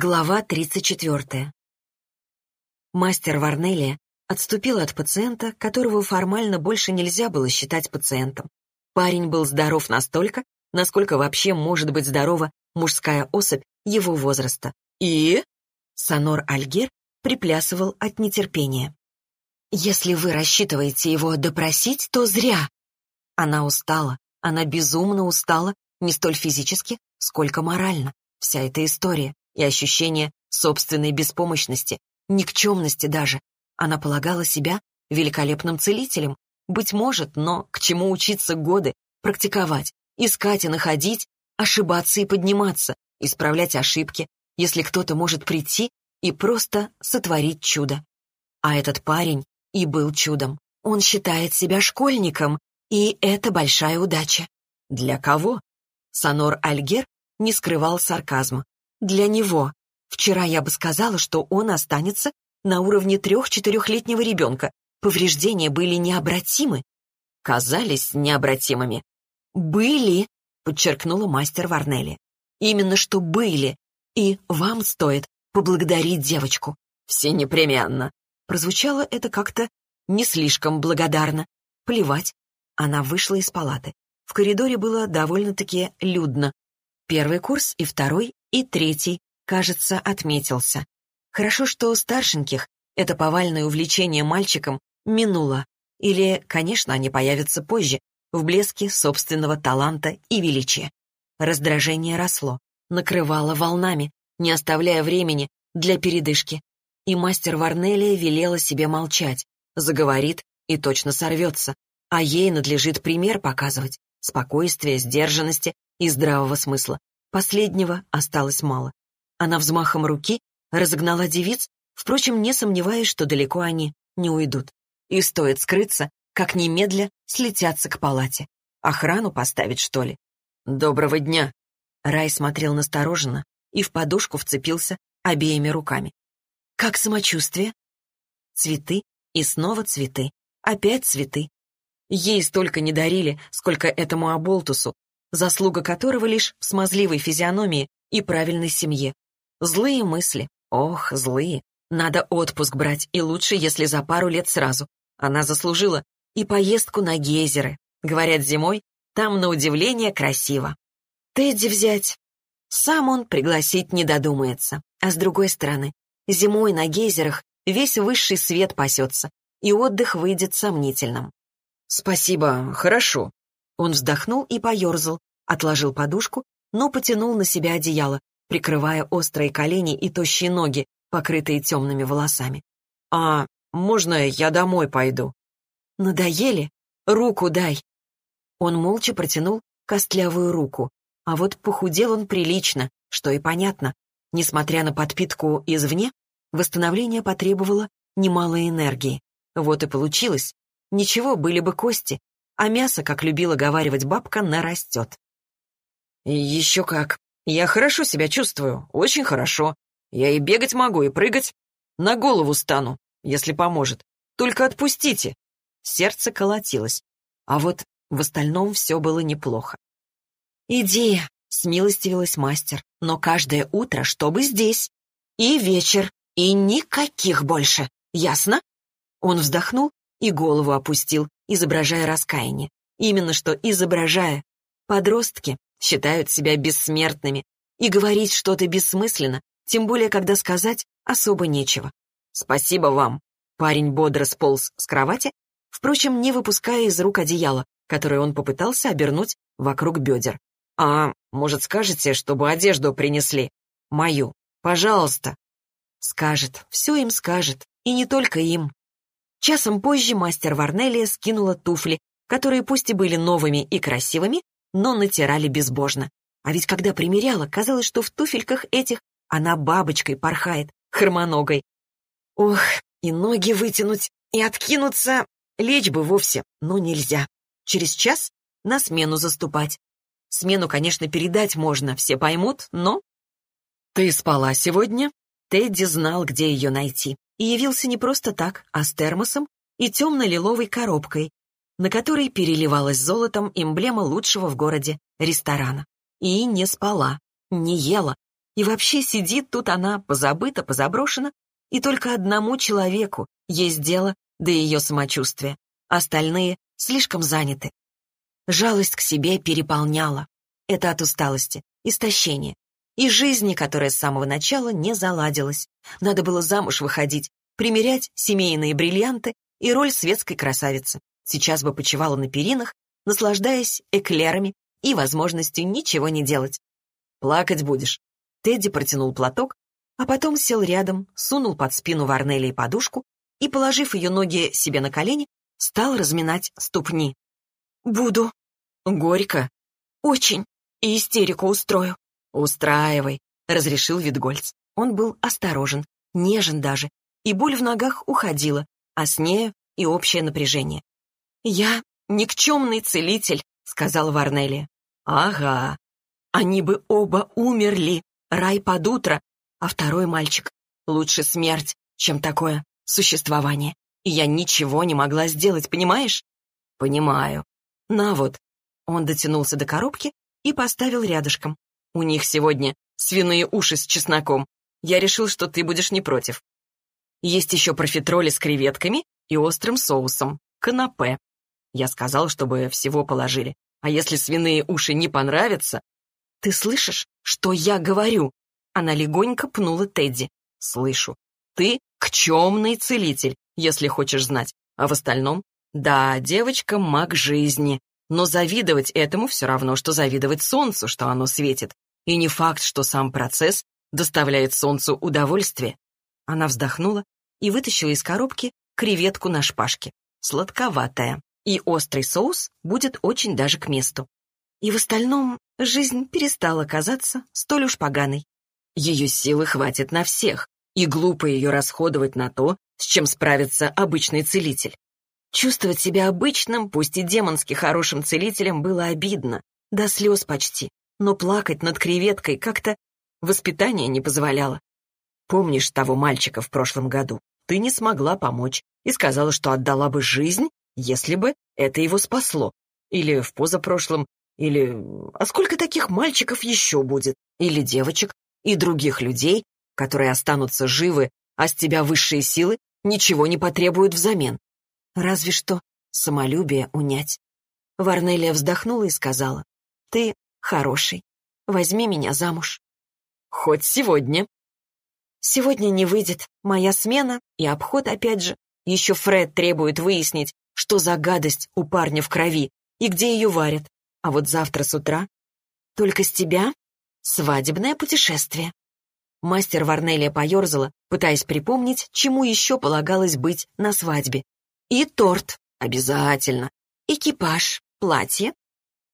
Глава 34. Мастер Варнелия отступил от пациента, которого формально больше нельзя было считать пациентом. Парень был здоров настолько, насколько вообще может быть здорова мужская особь его возраста. И... Сонор Альгер приплясывал от нетерпения. «Если вы рассчитываете его допросить, то зря!» Она устала, она безумно устала, не столь физически, сколько морально. Вся эта история и ощущение собственной беспомощности, никчемности даже. Она полагала себя великолепным целителем. Быть может, но к чему учиться годы, практиковать, искать и находить, ошибаться и подниматься, исправлять ошибки, если кто-то может прийти и просто сотворить чудо. А этот парень и был чудом. Он считает себя школьником, и это большая удача. Для кого? Санор Альгер не скрывал сарказма. Для него. Вчера я бы сказала, что он останется на уровне трех-четырехлетнего ребенка. Повреждения были необратимы. Казались необратимыми. «Были», — подчеркнула мастер Варнелли. «Именно что были. И вам стоит поблагодарить девочку. Все непременно». Прозвучало это как-то не слишком благодарно. Плевать. Она вышла из палаты. В коридоре было довольно-таки людно. Первый курс и второй и третий, кажется, отметился. Хорошо, что у старшеньких это повальное увлечение мальчиком минуло. Или, конечно, они появятся позже, в блеске собственного таланта и величия. Раздражение росло, накрывало волнами, не оставляя времени для передышки. И мастер Варнелия велела себе молчать, заговорит и точно сорвется, а ей надлежит пример показывать, спокойствия, сдержанности и здравого смысла. Последнего осталось мало. Она взмахом руки разогнала девиц, впрочем, не сомневаясь, что далеко они не уйдут. И стоит скрыться, как немедля слетятся к палате. Охрану поставить, что ли? «Доброго дня!» Рай смотрел настороженно и в подушку вцепился обеими руками. «Как самочувствие?» Цветы и снова цветы. Опять цветы. Ей столько не дарили, сколько этому оболтусу, заслуга которого лишь в смазливой физиономии и правильной семье. Злые мысли. Ох, злые. Надо отпуск брать, и лучше, если за пару лет сразу. Она заслужила и поездку на гейзеры. Говорят, зимой там, на удивление, красиво. Тедди взять. Сам он пригласить не додумается. А с другой стороны, зимой на гейзерах весь высший свет пасется, и отдых выйдет сомнительным. «Спасибо, хорошо», он вздохнул и поерзал, отложил подушку, но потянул на себя одеяло, прикрывая острые колени и тощие ноги, покрытые темными волосами. «А можно я домой пойду?» «Надоели? Руку дай!» Он молча протянул костлявую руку, а вот похудел он прилично, что и понятно. Несмотря на подпитку извне, восстановление потребовало немало энергии. Вот и получилось. Ничего, были бы кости, а мясо, как любила говаривать бабка, нарастет. «Еще как. Я хорошо себя чувствую, очень хорошо. Я и бегать могу, и прыгать. На голову стану, если поможет. Только отпустите». Сердце колотилось. А вот в остальном все было неплохо. «Иди», — смилостивилась мастер, «но каждое утро, чтобы здесь. И вечер, и никаких больше. Ясно?» Он вздохнул и голову опустил, изображая раскаяние. Именно что изображая. Подростки считают себя бессмертными, и говорить что-то бессмысленно, тем более, когда сказать особо нечего. «Спасибо вам». Парень бодро сполз с кровати, впрочем, не выпуская из рук одеяла, которое он попытался обернуть вокруг бедер. «А, может, скажете, чтобы одежду принесли? Мою. Пожалуйста». Скажет, все им скажет, и не только им. Часом позже мастер Варнелия скинула туфли, которые пусть и были новыми и красивыми, но натирали безбожно. А ведь когда примеряла, казалось, что в туфельках этих она бабочкой порхает, хромоногой. Ох, и ноги вытянуть, и откинуться, лечь бы вовсе, но нельзя. Через час на смену заступать. Смену, конечно, передать можно, все поймут, но... «Ты спала сегодня?» Тедди знал, где ее найти и явился не просто так, а с термосом и темно-лиловой коробкой, на которой переливалась золотом эмблема лучшего в городе ресторана. И не спала, не ела. И вообще сидит тут она, позабыта, позаброшена, и только одному человеку есть дело до ее самочувствия. Остальные слишком заняты. Жалость к себе переполняла. Это от усталости, истощения. И жизни, которая с самого начала не заладилась. Надо было замуж выходить, примерять семейные бриллианты и роль светской красавицы. Сейчас бы почивала на перинах, наслаждаясь эклерами и возможностью ничего не делать. «Плакать будешь». Тедди протянул платок, а потом сел рядом, сунул под спину Варнелли подушку и, положив ее ноги себе на колени, стал разминать ступни. «Буду». «Горько». «Очень. И истерику устрою». «Устраивай», — разрешил Витгольц. Он был осторожен, нежен даже, и боль в ногах уходила, а с нею и общее напряжение. «Я никчемный целитель», — сказал Варнелия. «Ага. Они бы оба умерли. Рай под утро. А второй мальчик. Лучше смерть, чем такое существование. И я ничего не могла сделать, понимаешь?» «Понимаю. На вот». Он дотянулся до коробки и поставил рядышком. «У них сегодня свиные уши с чесноком. Я решил, что ты будешь не против. Есть еще профитроли с креветками и острым соусом. Канапе. Я сказал, чтобы всего положили. А если свиные уши не понравятся... Ты слышишь, что я говорю? Она легонько пнула Тедди. Слышу. Ты кчемный целитель, если хочешь знать. А в остальном... Да, девочка маг жизни. Но завидовать этому все равно, что завидовать солнцу, что оно светит. И не факт, что сам процесс доставляет солнцу удовольствие. Она вздохнула и вытащила из коробки креветку на шпажке. Сладковатая. И острый соус будет очень даже к месту. И в остальном жизнь перестала казаться столь уж поганой. Ее силы хватит на всех, и глупо ее расходовать на то, с чем справится обычный целитель. Чувствовать себя обычным, пусть и демонски хорошим целителем, было обидно, до слез почти, но плакать над креветкой как-то воспитание не позволяло. Помнишь того мальчика в прошлом году? Ты не смогла помочь и сказала, что отдала бы жизнь, если бы это его спасло. Или в позапрошлом, или... А сколько таких мальчиков еще будет? Или девочек? И других людей, которые останутся живы, а с тебя высшие силы ничего не потребуют взамен. Разве что самолюбие унять. Варнелия вздохнула и сказала, «Ты хороший. Возьми меня замуж». «Хоть сегодня», Сегодня не выйдет. Моя смена и обход опять же. Еще Фред требует выяснить, что за гадость у парня в крови и где ее варят. А вот завтра с утра только с тебя свадебное путешествие. Мастер Варнелия поерзала, пытаясь припомнить, чему еще полагалось быть на свадьбе. И торт. Обязательно. Экипаж. Платье.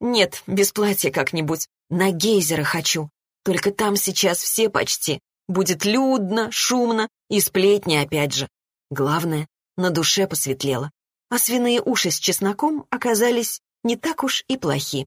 Нет, без платья как-нибудь. На гейзера хочу. Только там сейчас все почти. Будет людно, шумно и сплетни опять же. Главное, на душе посветлело. А свиные уши с чесноком оказались не так уж и плохи.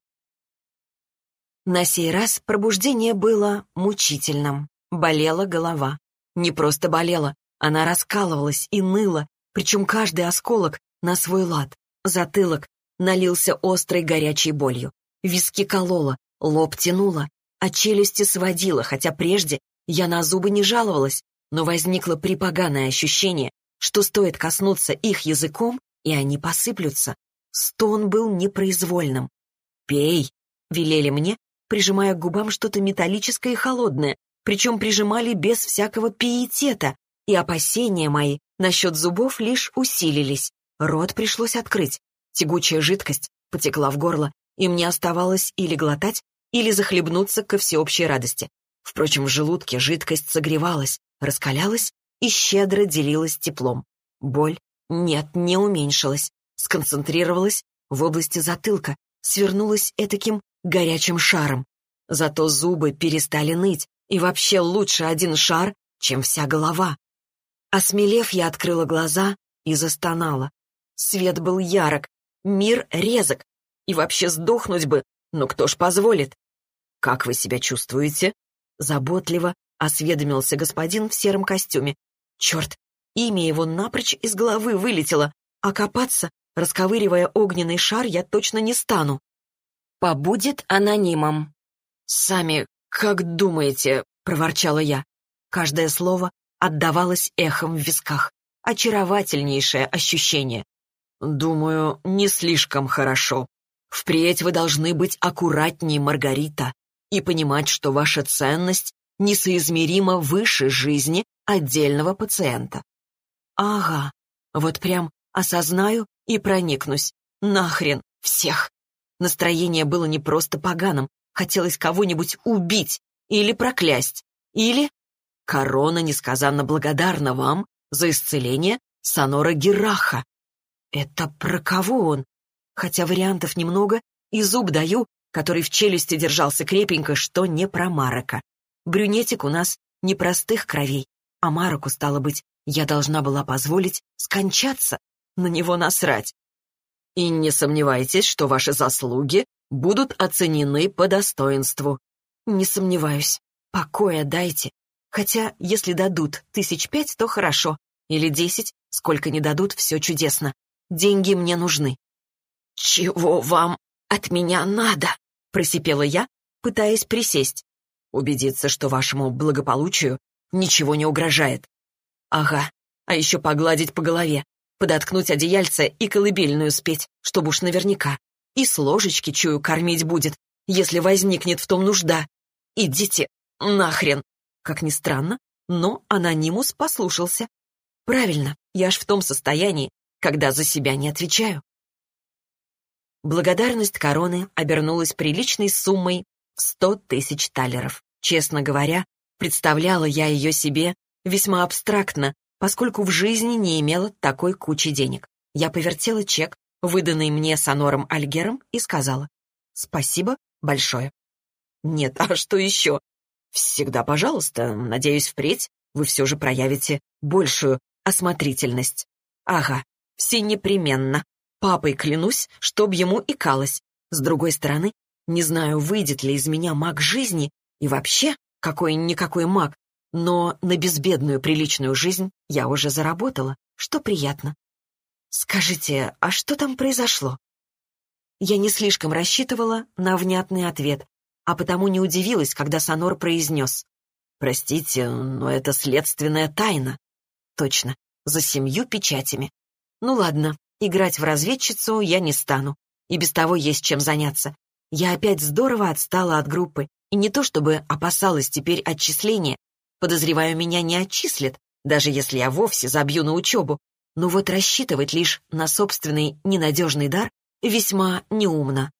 На сей раз пробуждение было мучительным. Болела голова. Не просто болела, она раскалывалась и ныла, причем каждый осколок на свой лад. Затылок налился острой горячей болью. Виски колола, лоб тянуло, а челюсти сводила, хотя прежде я на зубы не жаловалась, но возникло припоганое ощущение, что стоит коснуться их языком, и они посыплются. Стон был непроизвольным. «Пей!» — велели мне, прижимая к губам что-то металлическое и холодное, причем прижимали без всякого пиетета, и опасения мои насчет зубов лишь усилились. Рот пришлось открыть. Тягучая жидкость потекла в горло, и мне оставалось или глотать, или захлебнуться ко всеобщей радости. Впрочем, в желудке жидкость согревалась, раскалялась и щедро делилась теплом. Боль, нет, не уменьшилась, сконцентрировалась в области затылка, свернулась этаким горячим шаром. Зато зубы перестали ныть, и вообще лучше один шар, чем вся голова. Осмелев, я открыла глаза и застонала. Свет был ярок, мир резок, и вообще сдохнуть бы, но кто ж позволит? «Как вы себя чувствуете?» Заботливо осведомился господин в сером костюме. Черт, имя его напрочь из головы вылетело, а копаться, расковыривая огненный шар, я точно не стану. Побудет анонимом. Сами как думаете, проворчала я. Каждое слово отдавалось эхом в висках. Очаровательнейшее ощущение. «Думаю, не слишком хорошо. Впредь вы должны быть аккуратнее, Маргарита, и понимать, что ваша ценность несоизмеримо выше жизни отдельного пациента». «Ага, вот прям осознаю и проникнусь. Нахрен всех!» Настроение было не просто поганым, хотелось кого-нибудь убить или проклясть, или... Корона несказанно благодарна вам за исцеление Сонора Гераха. Это про кого он? Хотя вариантов немного, и зуб даю, который в челюсти держался крепенько, что не про Марока. Брюнетик у нас непростых кровей, а Мароку, стало быть, я должна была позволить скончаться, на него насрать. И не сомневайтесь, что ваши заслуги будут оценены по достоинству. Не сомневаюсь. Покоя дайте. Хотя, если дадут тысяч пять, то хорошо. Или десять, сколько не дадут, все чудесно. Деньги мне нужны. «Чего вам от меня надо?» — просипела я, пытаясь присесть. Убедиться, что вашему благополучию ничего не угрожает. Ага, а еще погладить по голове, подоткнуть одеяльце и колыбельную спеть, чтобы уж наверняка. И с ложечки, чую, кормить будет, если возникнет в том нужда. Идите нахрен. Как ни странно, но анонимус послушался. Правильно, я ж в том состоянии, когда за себя не отвечаю. Благодарность короны обернулась приличной суммой в сто тысяч талеров. Честно говоря, представляла я ее себе весьма абстрактно, поскольку в жизни не имела такой кучи денег. Я повертела чек, выданный мне Сонором Альгером, и сказала «Спасибо большое». «Нет, а что еще?» «Всегда пожалуйста. Надеюсь, впредь вы все же проявите большую осмотрительность». «Ага, все непременно. Папой клянусь, чтоб ему икалось. С другой стороны, не знаю, выйдет ли из меня маг жизни и вообще какой-никакой маг, но на безбедную приличную жизнь я уже заработала, что приятно. Скажите, а что там произошло? Я не слишком рассчитывала на внятный ответ, а потому не удивилась, когда Сонор произнес. «Простите, но это следственная тайна». Точно, за семью печатями. Ну ладно, играть в разведчицу я не стану. И без того есть чем заняться. Я опять здорово отстала от группы, и не то чтобы опасалась теперь отчисления, Подозреваю, меня не отчислят, даже если я вовсе забью на учебу. Но вот рассчитывать лишь на собственный ненадежный дар весьма неумно.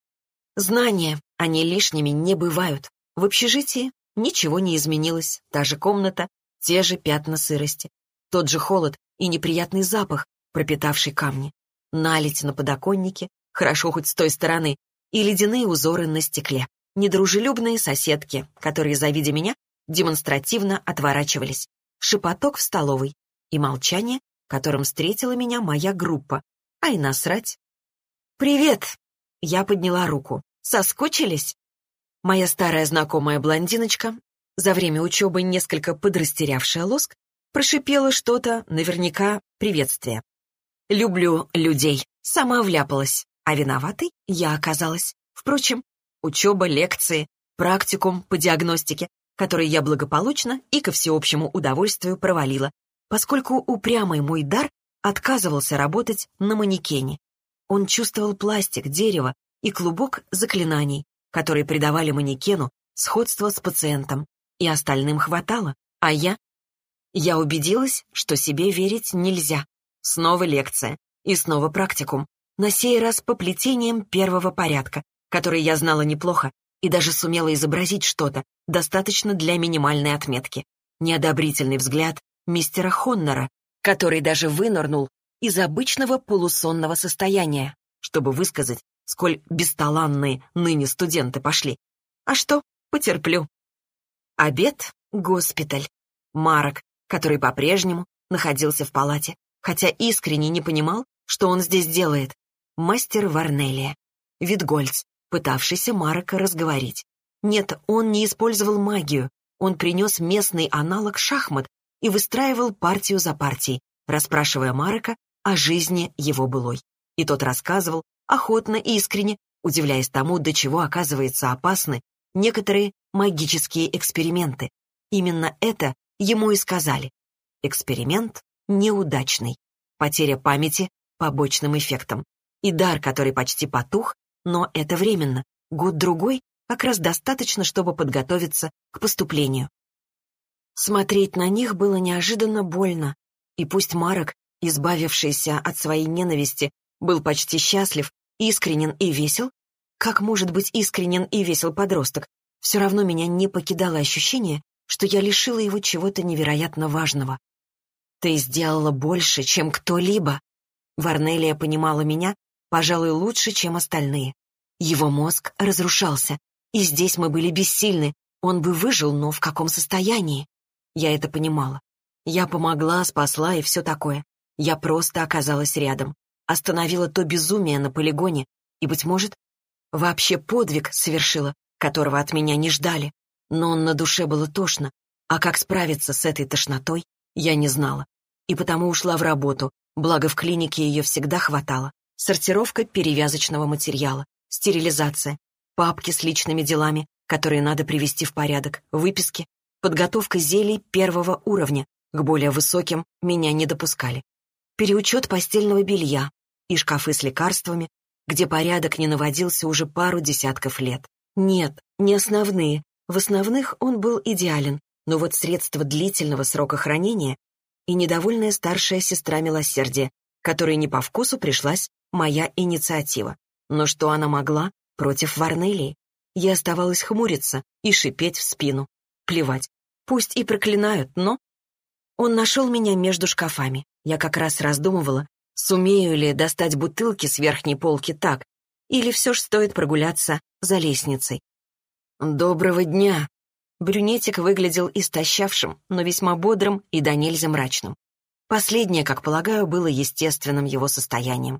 Знания, они лишними не бывают. В общежитии ничего не изменилось. Та же комната, те же пятна сырости. Тот же холод и неприятный запах, пропитавший камни. Налить на подоконнике, хорошо хоть с той стороны, и ледяные узоры на стекле. Недружелюбные соседки, которые, завидя меня, демонстративно отворачивались, шепоток в столовой и молчание, которым встретила меня моя группа. Ай, насрать. «Привет!» Я подняла руку. «Соскучились?» Моя старая знакомая блондиночка, за время учебы несколько подрастерявшая лоск, прошипела что-то, наверняка приветствие. «Люблю людей», сама вляпалась, а виноватой я оказалась. Впрочем, учеба, лекции, практикум по диагностике который я благополучно и ко всеобщему удовольствию провалила, поскольку упрямый мой дар отказывался работать на манекене. Он чувствовал пластик, дерево и клубок заклинаний, которые придавали манекену сходство с пациентом, и остальным хватало, а я... Я убедилась, что себе верить нельзя. Снова лекция и снова практикум, на сей раз по плетениям первого порядка, который я знала неплохо и даже сумела изобразить что-то, достаточно для минимальной отметки. Неодобрительный взгляд мистера Хоннера, который даже вынырнул из обычного полусонного состояния, чтобы высказать, сколь бесталанные ныне студенты пошли. А что, потерплю. Обед — госпиталь. Марок, который по-прежнему находился в палате, хотя искренне не понимал, что он здесь делает. Мастер Варнелия. Витгольц, пытавшийся Марока разговорить. Нет, он не использовал магию. Он принес местный аналог шахмат и выстраивал партию за партией, расспрашивая Марока о жизни его былой. И тот рассказывал, охотно и искренне, удивляясь тому, до чего, оказывается, опасны некоторые магические эксперименты. Именно это ему и сказали. Эксперимент неудачный. Потеря памяти побочным эффектом. И дар, который почти потух, но это временно. Год-другой как раз достаточно, чтобы подготовиться к поступлению. Смотреть на них было неожиданно больно. И пусть Марок, избавившийся от своей ненависти, был почти счастлив, искренен и весел, как может быть искренен и весел подросток, все равно меня не покидало ощущение, что я лишила его чего-то невероятно важного. «Ты сделала больше, чем кто-либо». Варнелия понимала меня, пожалуй, лучше, чем остальные. Его мозг разрушался, и здесь мы были бессильны. Он бы выжил, но в каком состоянии? Я это понимала. Я помогла, спасла и все такое. Я просто оказалась рядом. Остановила то безумие на полигоне и, быть может, вообще подвиг совершила, которого от меня не ждали. Но на душе было тошно, а как справиться с этой тошнотой, я не знала. И потому ушла в работу, благо в клинике ее всегда хватало. Сортировка перевязочного материала, стерилизация, папки с личными делами, которые надо привести в порядок, выписки, подготовка зелий первого уровня, к более высоким меня не допускали. Переучет постельного белья и шкафы с лекарствами, где порядок не наводился уже пару десятков лет. Нет, не основные. В основных он был идеален, но вот средства длительного срока хранения и недовольная старшая сестра милосердия, которой не по вкусу пришлась моя инициатива. Но что она могла против Варнелии? Я оставалась хмуриться и шипеть в спину. Плевать. Пусть и проклинают, но... Он нашел меня между шкафами. Я как раз раздумывала, сумею ли достать бутылки с верхней полки так, или все ж стоит прогуляться за лестницей. «Доброго дня!» Брюнетик выглядел истощавшим, но весьма бодрым и до нельзя мрачным. Последнее, как полагаю, было естественным его состоянием.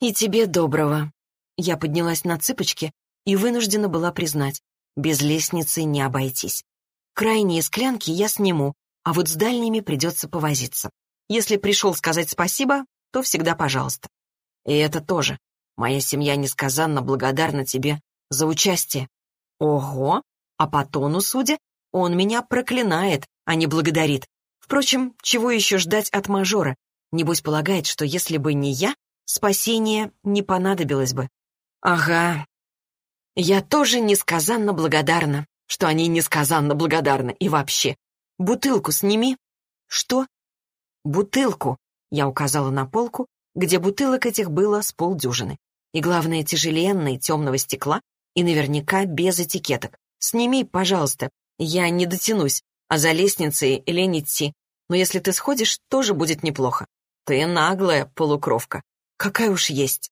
«И тебе доброго». Я поднялась на цыпочки и вынуждена была признать, без лестницы не обойтись. Крайние склянки я сниму, а вот с дальними придется повозиться. Если пришел сказать спасибо, то всегда пожалуйста. И это тоже. Моя семья несказанно благодарна тебе за участие. Ого, а по тону, судя, он меня проклинает, а не благодарит. Впрочем, чего еще ждать от мажора? Небось полагает, что если бы не я, спасение не понадобилось бы. Ага. Я тоже несказанно благодарна, что они несказанно благодарны. И вообще, бутылку сними. Что? Бутылку. Я указала на полку, где бутылок этих было с полдюжины. И главное, тяжеленной, темного стекла и наверняка без этикеток. Сними, пожалуйста. Я не дотянусь, а за лестницей лень идти. Но если ты сходишь, тоже будет неплохо. Ты наглая полукровка. Какая уж есть.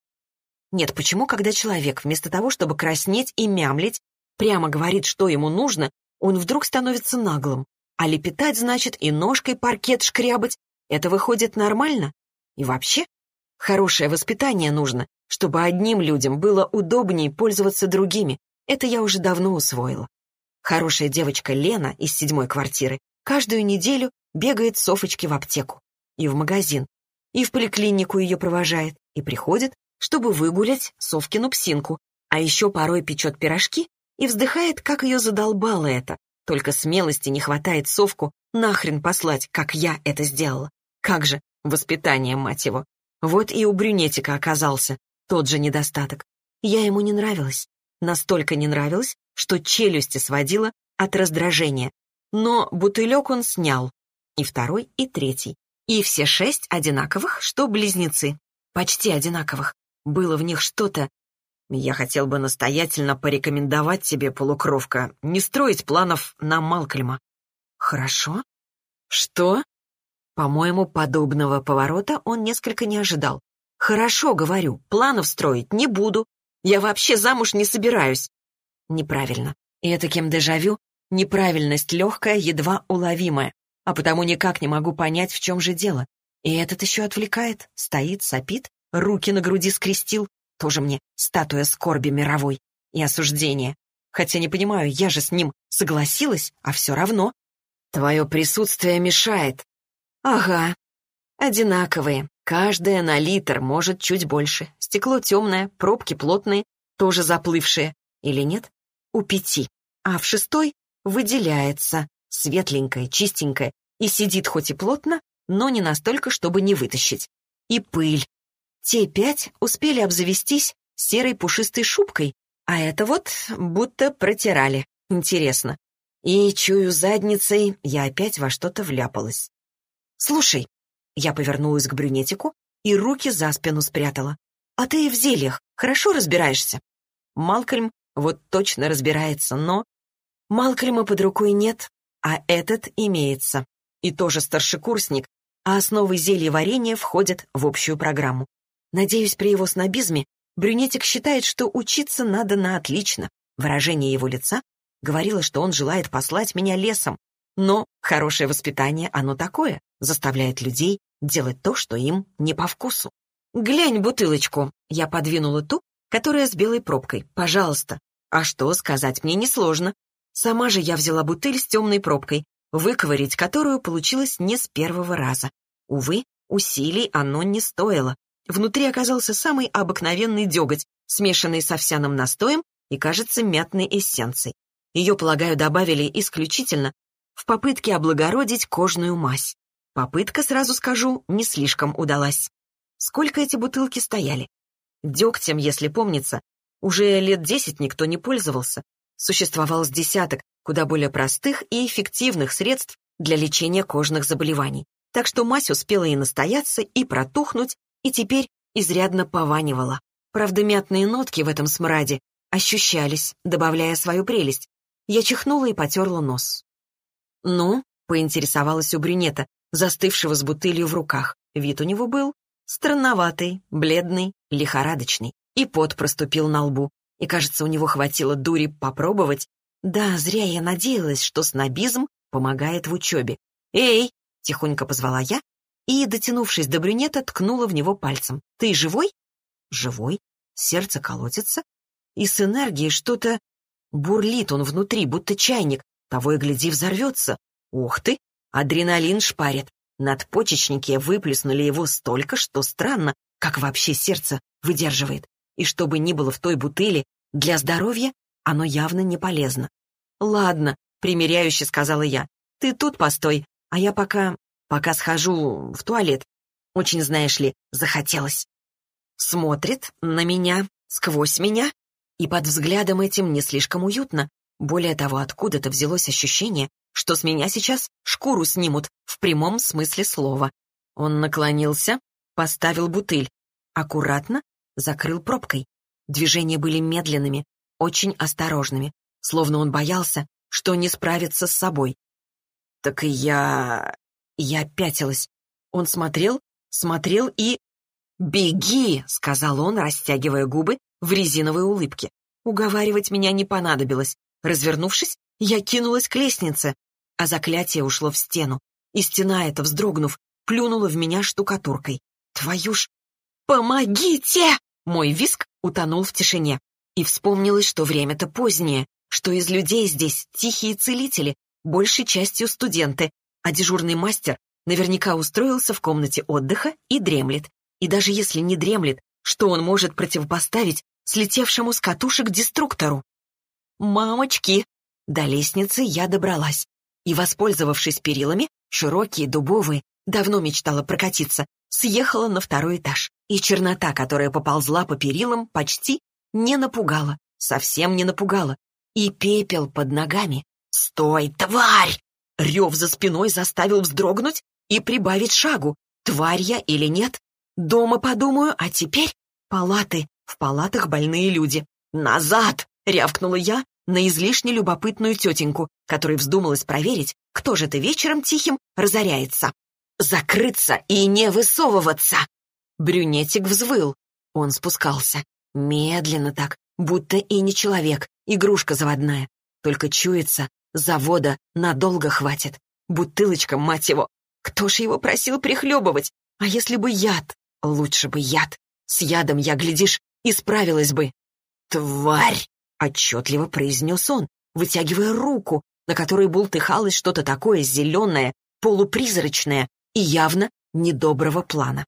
Нет, почему, когда человек вместо того, чтобы краснеть и мямлить, прямо говорит, что ему нужно, он вдруг становится наглым? А лепетать значит и ножкой паркет шкрябать. Это выходит нормально? И вообще, хорошее воспитание нужно, чтобы одним людям было удобнее пользоваться другими, это я уже давно усвоила. Хорошая девочка Лена из седьмой квартиры каждую неделю бегает с Софочки в аптеку и в магазин, и в поликлинику ее провожает, и приходит, чтобы выгулять Совкину псинку, а еще порой печет пирожки и вздыхает, как ее задолбало это. Только смелости не хватает Совку нахрен послать, как я это сделала. Как же, воспитание, мать его. Вот и у брюнетика оказался тот же недостаток. Я ему не нравилась. Настолько не нравилось, что челюсти сводила от раздражения. Но бутылек он снял. И второй, и третий. И все шесть одинаковых, что близнецы. Почти одинаковых. Было в них что-то... Я хотел бы настоятельно порекомендовать тебе, полукровка, не строить планов на Малкольма. Хорошо. Что? По-моему, подобного поворота он несколько не ожидал. Хорошо, говорю, планов строить не буду. Я вообще замуж не собираюсь. Неправильно. И этаким дежавю неправильность легкая, едва уловимая, а потому никак не могу понять, в чем же дело. И этот еще отвлекает, стоит, сопит, руки на груди скрестил. Тоже мне статуя скорби мировой и осуждения. Хотя не понимаю, я же с ним согласилась, а все равно. Твое присутствие мешает. Ага. Одинаковые. Каждая на литр, может, чуть больше. Стекло темное, пробки плотные, тоже заплывшие. Или нет? У пяти. А в шестой выделяется. светленькая, чистенькая, и сидит хоть и плотно, но не настолько, чтобы не вытащить. И пыль. Те пять успели обзавестись серой пушистой шубкой, а это вот будто протирали. Интересно. И, чую задницей, я опять во что-то вляпалась. «Слушай», — я повернулась к брюнетику и руки за спину спрятала. «А ты в зельях хорошо разбираешься?» Малкольм вот точно разбирается, но... Малкольма под рукой нет, а этот имеется. И тоже старшекурсник, а основы зелья варенья входят в общую программу. Надеюсь, при его снобизме брюнетик считает, что учиться надо на отлично. Выражение его лица говорило, что он желает послать меня лесом. Но хорошее воспитание, оно такое, заставляет людей делать то, что им не по вкусу. «Глянь бутылочку!» Я подвинула ту, которая с белой пробкой. «Пожалуйста». А что, сказать мне несложно. Сама же я взяла бутыль с темной пробкой, выковырить которую получилось не с первого раза. Увы, усилий оно не стоило. Внутри оказался самый обыкновенный деготь, смешанный с овсяным настоем и, кажется, мятной эссенцией. Ее, полагаю, добавили исключительно в попытке облагородить кожную мазь. Попытка, сразу скажу, не слишком удалась. Сколько эти бутылки стояли? Дегтем, если помнится, уже лет десять никто не пользовался. Существовал с десяток куда более простых и эффективных средств для лечения кожных заболеваний. Так что мазь успела и настояться, и протухнуть, и теперь изрядно пованивала. Правда, мятные нотки в этом смраде ощущались, добавляя свою прелесть. Я чихнула и потерла нос. «Ну?» — поинтересовалась у брюнета, застывшего с бутылью в руках. Вид у него был странноватый, бледный, лихорадочный и пот проступил на лбу, и, кажется, у него хватило дури попробовать. Да, зря я надеялась, что снобизм помогает в учебе. «Эй!» — тихонько позвала я и, дотянувшись до брюнета, ткнула в него пальцем. «Ты живой?» «Живой. Сердце колотится. И с энергией что-то... Бурлит он внутри, будто чайник. Того и гляди, взорвется. Ух ты! Адреналин шпарит. Надпочечники выплеснули его столько, что странно, как вообще сердце выдерживает и что бы ни было в той бутыли, для здоровья оно явно не полезно. «Ладно», — примиряюще сказала я, — «ты тут постой, а я пока... пока схожу в туалет. Очень, знаешь ли, захотелось». Смотрит на меня, сквозь меня, и под взглядом этим не слишком уютно. Более того, откуда-то взялось ощущение, что с меня сейчас шкуру снимут, в прямом смысле слова. Он наклонился, поставил бутыль, аккуратно закрыл пробкой. Движения были медленными, очень осторожными, словно он боялся, что не справится с собой. Так и я... Я пятилась. Он смотрел, смотрел и... «Беги!» — сказал он, растягивая губы в резиновой улыбке. Уговаривать меня не понадобилось. Развернувшись, я кинулась к лестнице, а заклятие ушло в стену, и стена эта, вздрогнув, плюнула в меня штукатуркой. «Твою ж... Помогите!» Мой виск утонул в тишине. И вспомнилось, что время-то позднее, что из людей здесь тихие целители, большей частью студенты, а дежурный мастер наверняка устроился в комнате отдыха и дремлет. И даже если не дремлет, что он может противопоставить слетевшему с катушек деструктору? «Мамочки!» До лестницы я добралась. И, воспользовавшись перилами, широкие, дубовые, давно мечтала прокатиться, съехала на второй этаж и чернота, которая поползла по перилам, почти не напугала, совсем не напугала. И пепел под ногами. «Стой, тварь!» Рев за спиной заставил вздрогнуть и прибавить шагу. Тварь я или нет? Дома подумаю, а теперь палаты. В палатах больные люди. «Назад!» — рявкнула я на излишне любопытную тетеньку, которой вздумалась проверить, кто же ты вечером тихим разоряется. «Закрыться и не высовываться!» Брюнетик взвыл. Он спускался. Медленно так, будто и не человек, игрушка заводная. Только чуется, завода надолго хватит. Бутылочка, мать его. Кто ж его просил прихлебывать? А если бы яд? Лучше бы яд. С ядом я, глядишь, исправилась бы. «Тварь!» — отчетливо произнес он, вытягивая руку, на которой бултыхалось что-то такое зеленое, полупризрачное и явно недоброго плана.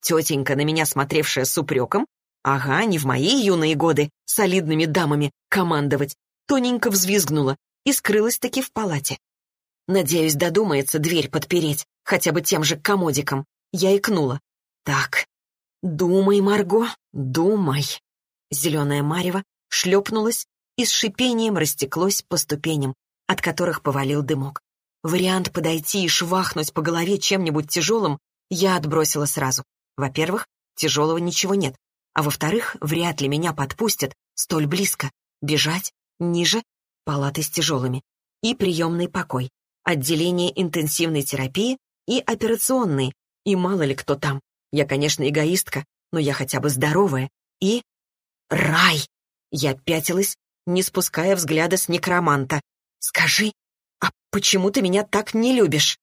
Тетенька, на меня смотревшая с упреком, ага, не в мои юные годы солидными дамами командовать, тоненько взвизгнула и скрылась таки в палате. Надеюсь, додумается дверь подпереть, хотя бы тем же комодиком. Я икнула. Так, думай, Марго, думай. Зеленая марево шлепнулась и с шипением растеклось по ступеням, от которых повалил дымок. Вариант подойти и швахнуть по голове чем-нибудь тяжелым я отбросила сразу. Во-первых, тяжелого ничего нет, а во-вторых, вряд ли меня подпустят столь близко. Бежать, ниже, палаты с тяжелыми. И приемный покой, отделение интенсивной терапии и операционные, и мало ли кто там. Я, конечно, эгоистка, но я хотя бы здоровая. И... Рай! Я пятилась, не спуская взгляда с некроманта. «Скажи, а почему ты меня так не любишь?»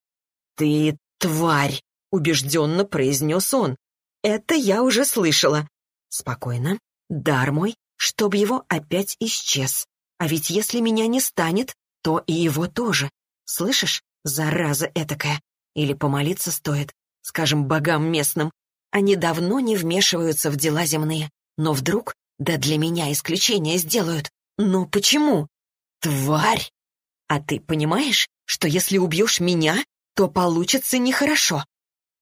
«Ты тварь!» — убежденно произнес он. «Это я уже слышала». «Спокойно. Дар мой, чтоб его опять исчез. А ведь если меня не станет, то и его тоже. Слышишь, зараза этакая? Или помолиться стоит, скажем, богам местным. Они давно не вмешиваются в дела земные. Но вдруг, да для меня исключение сделают. Ну почему? Тварь! А ты понимаешь, что если убьешь меня, то получится нехорошо?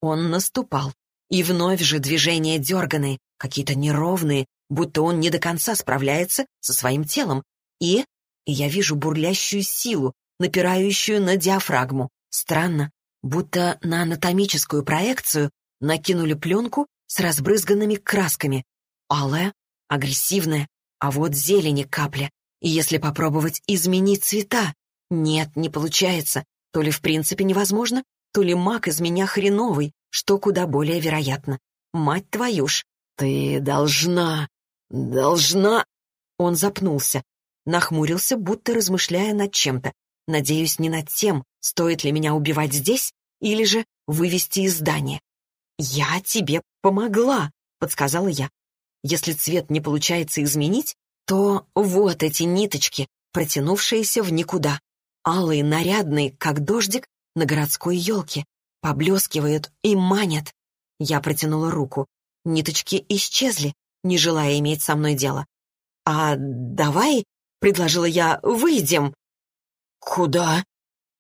Он наступал. И вновь же движения дерганые, какие-то неровные, будто он не до конца справляется со своим телом. И я вижу бурлящую силу, напирающую на диафрагму. Странно, будто на анатомическую проекцию накинули пленку с разбрызганными красками. Алая, агрессивная, а вот зелени капля. И если попробовать изменить цвета, нет, не получается. То ли в принципе невозможно, то ли маг из меня хреновый, что куда более вероятно. Мать твою ж, ты должна, должна... Он запнулся, нахмурился, будто размышляя над чем-то. Надеюсь, не над тем, стоит ли меня убивать здесь или же вывести из здания. «Я тебе помогла», — подсказала я. Если цвет не получается изменить, то вот эти ниточки, протянувшиеся в никуда. Алые, нарядные, как дождик на городской елке. Поблескивают и манят. Я протянула руку. Ниточки исчезли, не желая иметь со мной дело. «А давай», — предложила я, — «выйдем». «Куда?»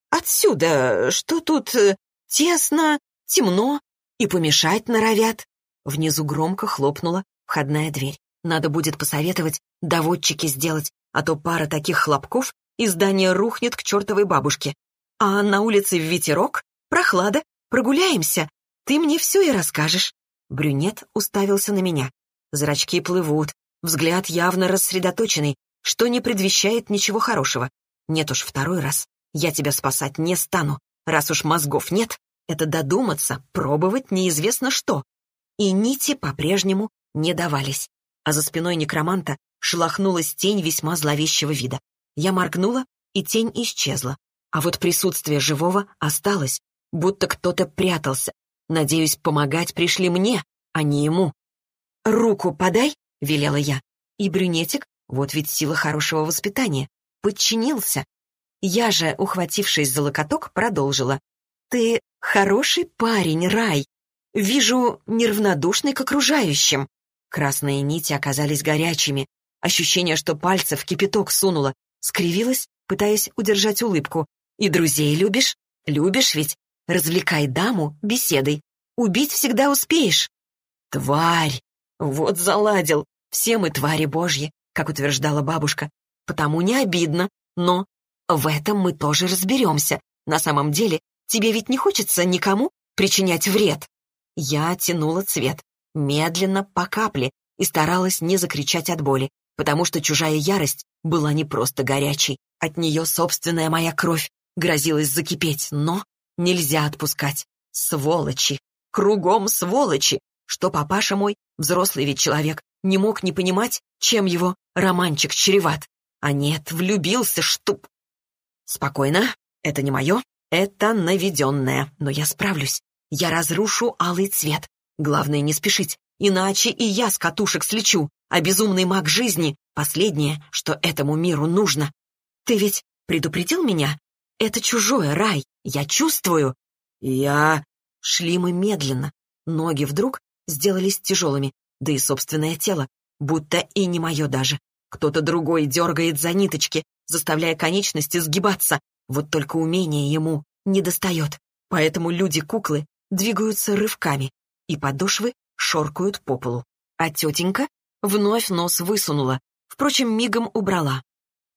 «Отсюда. Что тут э, тесно, темно и помешать норовят». Внизу громко хлопнула Входная дверь. Надо будет посоветовать доводчики сделать, а то пара таких хлопков, и здание рухнет к чертовой бабушке. А на улице ветерок, прохлада, прогуляемся. Ты мне все и расскажешь. Брюнет уставился на меня. Зрачки плывут, взгляд явно рассредоточенный, что не предвещает ничего хорошего. Нет уж, второй раз. Я тебя спасать не стану. Раз уж мозгов нет, это додуматься, пробовать неизвестно что. И нити по-прежнему не давались, а за спиной некроманта шелохнулась тень весьма зловещего вида. Я моргнула, и тень исчезла, а вот присутствие живого осталось, будто кто-то прятался. Надеюсь, помогать пришли мне, а не ему. «Руку подай», — велела я, и брюнетик, вот ведь сила хорошего воспитания, подчинился. Я же, ухватившись за локоток, продолжила. «Ты хороший парень, Рай. Вижу, неравнодушный к окружающим. Красные нити оказались горячими. Ощущение, что пальцы кипяток сунуло. Скривилась, пытаясь удержать улыбку. «И друзей любишь? Любишь ведь? Развлекай даму беседой. Убить всегда успеешь». «Тварь! Вот заладил! Все мы твари божьи», как утверждала бабушка. «Потому не обидно, но в этом мы тоже разберемся. На самом деле, тебе ведь не хочется никому причинять вред». Я тянула цвет, медленно, по капле, и старалась не закричать от боли, потому что чужая ярость была не просто горячей. От нее собственная моя кровь грозилась закипеть, но нельзя отпускать. Сволочи! Кругом сволочи! Что папаша мой, взрослый ведь человек, не мог не понимать, чем его романчик чреват. А нет, влюбился, штуп. Спокойно, это не мое, это наведенное, но я справлюсь. Я разрушу алый цвет, Главное не спешить, иначе и я с катушек слечу, а безумный маг жизни — последнее, что этому миру нужно. Ты ведь предупредил меня? Это чужое, рай, я чувствую. Я... Шли мы медленно. Ноги вдруг сделались тяжелыми, да и собственное тело, будто и не мое даже. Кто-то другой дергает за ниточки, заставляя конечности сгибаться, Вот только умения ему не достает. Поэтому люди-куклы двигаются рывками, и подошвы шоркают по полу. А тетенька вновь нос высунула, впрочем, мигом убрала.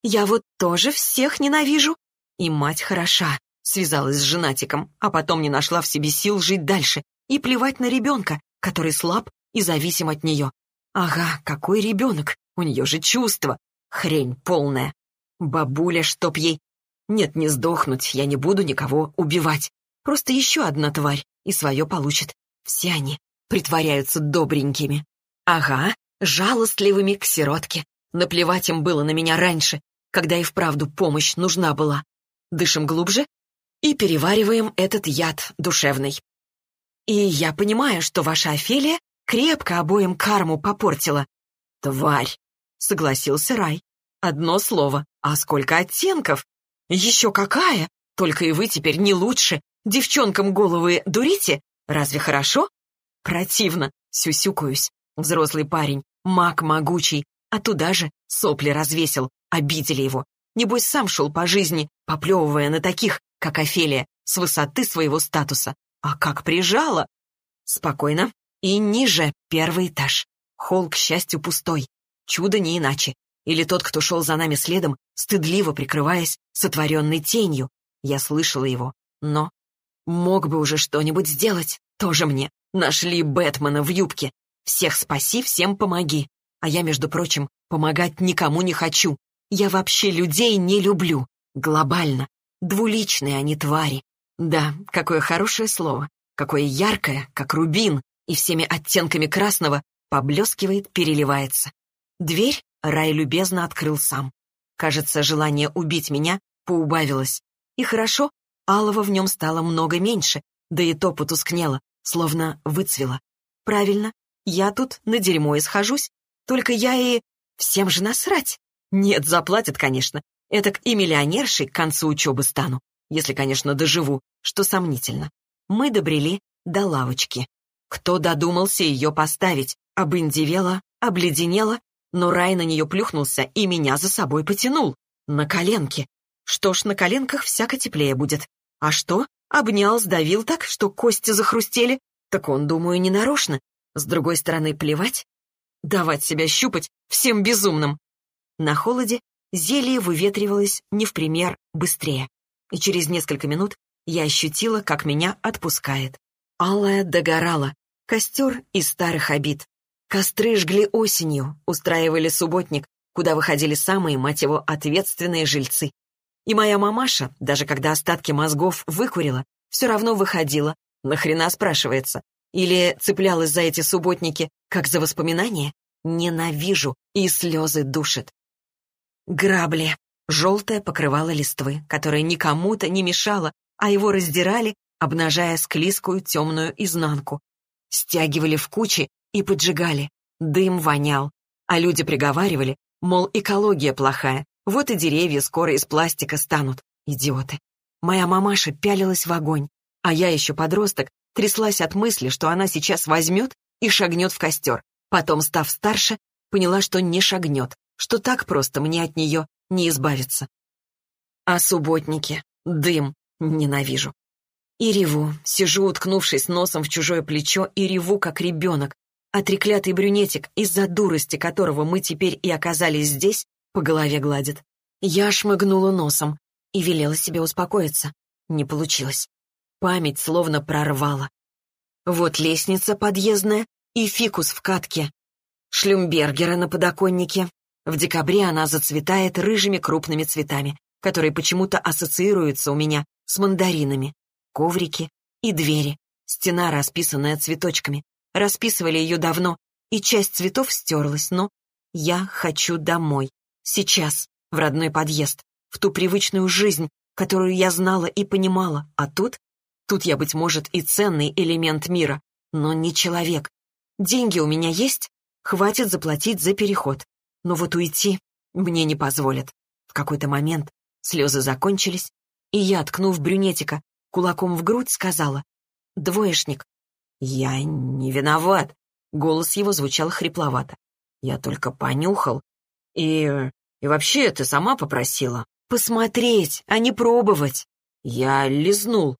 «Я вот тоже всех ненавижу!» И мать хороша, связалась с женатиком, а потом не нашла в себе сил жить дальше и плевать на ребенка, который слаб и зависим от нее. Ага, какой ребенок? У нее же чувства. Хрень полная. Бабуля, чтоб ей... Нет, не сдохнуть, я не буду никого убивать. Просто еще одна тварь, и свое получит. Все они притворяются добренькими. Ага, жалостливыми к сиротке. Наплевать им было на меня раньше, когда и вправду помощь нужна была. Дышим глубже и перевариваем этот яд душевный. И я понимаю, что ваша Офелия крепко обоим карму попортила. Тварь, согласился Рай. Одно слово, а сколько оттенков? Еще какая? Только и вы теперь не лучше. Девчонкам головы дурите? Разве хорошо? Противно, сюсюкаюсь. Взрослый парень, маг могучий, а туда же сопли развесил, обидели его. Небось, сам шел по жизни, поплевывая на таких, как Офелия, с высоты своего статуса. А как прижала! Спокойно. И ниже первый этаж. Холл, к счастью, пустой. Чудо не иначе. Или тот, кто шел за нами следом, стыдливо прикрываясь сотворенной тенью. Я слышала его, но... Мог бы уже что-нибудь сделать. Тоже мне. Нашли Бэтмена в юбке. Всех спаси, всем помоги. А я, между прочим, помогать никому не хочу. Я вообще людей не люблю. Глобально. Двуличные они твари. Да, какое хорошее слово. Какое яркое, как рубин, и всеми оттенками красного поблескивает, переливается. Дверь Рай любезно открыл сам. Кажется, желание убить меня поубавилось. И хорошо, алого в нем стало много меньше, да и то потускнело, словно выцвело. Правильно, я тут на дерьмо исхожусь, только я и... Всем же насрать. Нет, заплатят, конечно. Этак и миллионершей к концу учебы стану. Если, конечно, доживу, что сомнительно. Мы добрели до лавочки. Кто додумался ее поставить? Обындевела, обледенела, но рай на нее плюхнулся и меня за собой потянул. На коленке. Что ж, на коленках всяко теплее будет. А что? Обнял, сдавил так, что кости захрустели. Так он, думаю, не нарочно. С другой стороны, плевать. Давать себя щупать всем безумным. На холоде зелье выветривалось не в пример быстрее. И через несколько минут я ощутила, как меня отпускает. Алая догорала. Костер из старых обид. Костры жгли осенью, устраивали субботник, куда выходили самые, мать его, ответственные жильцы. И моя мамаша, даже когда остатки мозгов выкурила, все равно выходила. Нахрена, спрашивается? Или цеплялась за эти субботники, как за воспоминания? Ненавижу, и слезы душат. Грабли. Желтое покрывало листвы, которое никому-то не мешало, а его раздирали, обнажая склизкую темную изнанку. Стягивали в кучи и поджигали. Дым вонял. А люди приговаривали, мол, экология плохая, вот и деревья скоро из пластика станут. Идиоты. Моя мамаша пялилась в огонь, а я еще подросток, тряслась от мысли, что она сейчас возьмет и шагнет в костер. Потом, став старше, поняла, что не шагнет, что так просто мне от нее не избавиться. А субботники, дым, ненавижу. И реву, сижу, уткнувшись носом в чужое плечо, и реву, как ребенок. А треклятый брюнетик, из-за дурости которого мы теперь и оказались здесь, по голове гладит. Я шмыгнула носом и велела себе успокоиться. Не получилось. Память словно прорвала. Вот лестница подъездная и фикус в катке. Шлюмбергера на подоконнике. В декабре она зацветает рыжими крупными цветами, которые почему-то ассоциируются у меня с мандаринами. Коврики и двери. Стена, расписанная цветочками. Расписывали ее давно, и часть цветов стерлась, но я хочу домой. Сейчас, в родной подъезд, в ту привычную жизнь, которую я знала и понимала, а тут Тут я, быть может, и ценный элемент мира, но не человек. Деньги у меня есть, хватит заплатить за переход. Но вот уйти мне не позволят. В какой-то момент слезы закончились, и я, ткнув брюнетика кулаком в грудь, сказала «Двоечник». «Я не виноват», — голос его звучал хрипловато. «Я только понюхал. И... и вообще ты сама попросила. Посмотреть, а не пробовать. Я лизнул.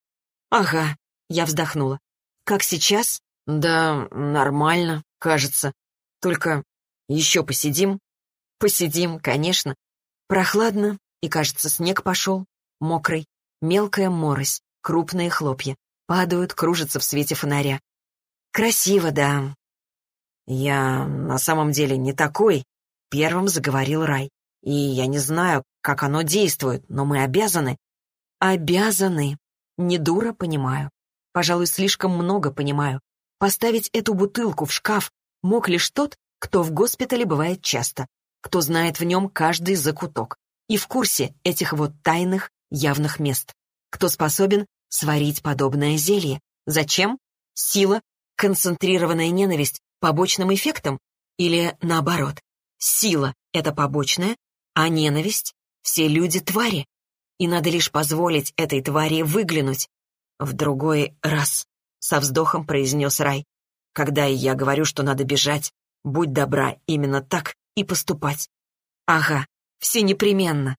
Ага, я вздохнула. Как сейчас? Да, нормально, кажется. Только еще посидим? Посидим, конечно. Прохладно, и, кажется, снег пошел. Мокрый, мелкая морось, крупные хлопья. Падают, кружатся в свете фонаря. Красиво, да. Я на самом деле не такой, первым заговорил Рай. И я не знаю, как оно действует, но мы обязаны. Обязаны. Не дура, понимаю. Пожалуй, слишком много понимаю. Поставить эту бутылку в шкаф мог лишь тот, кто в госпитале бывает часто, кто знает в нем каждый закуток и в курсе этих вот тайных, явных мест, кто способен сварить подобное зелье. Зачем? Сила, концентрированная ненависть побочным эффектом или наоборот? Сила — это побочная, а ненависть — все люди твари. И надо лишь позволить этой твари выглянуть. В другой раз, со вздохом произнес Рай. Когда я говорю, что надо бежать, будь добра именно так и поступать. Ага, все непременно.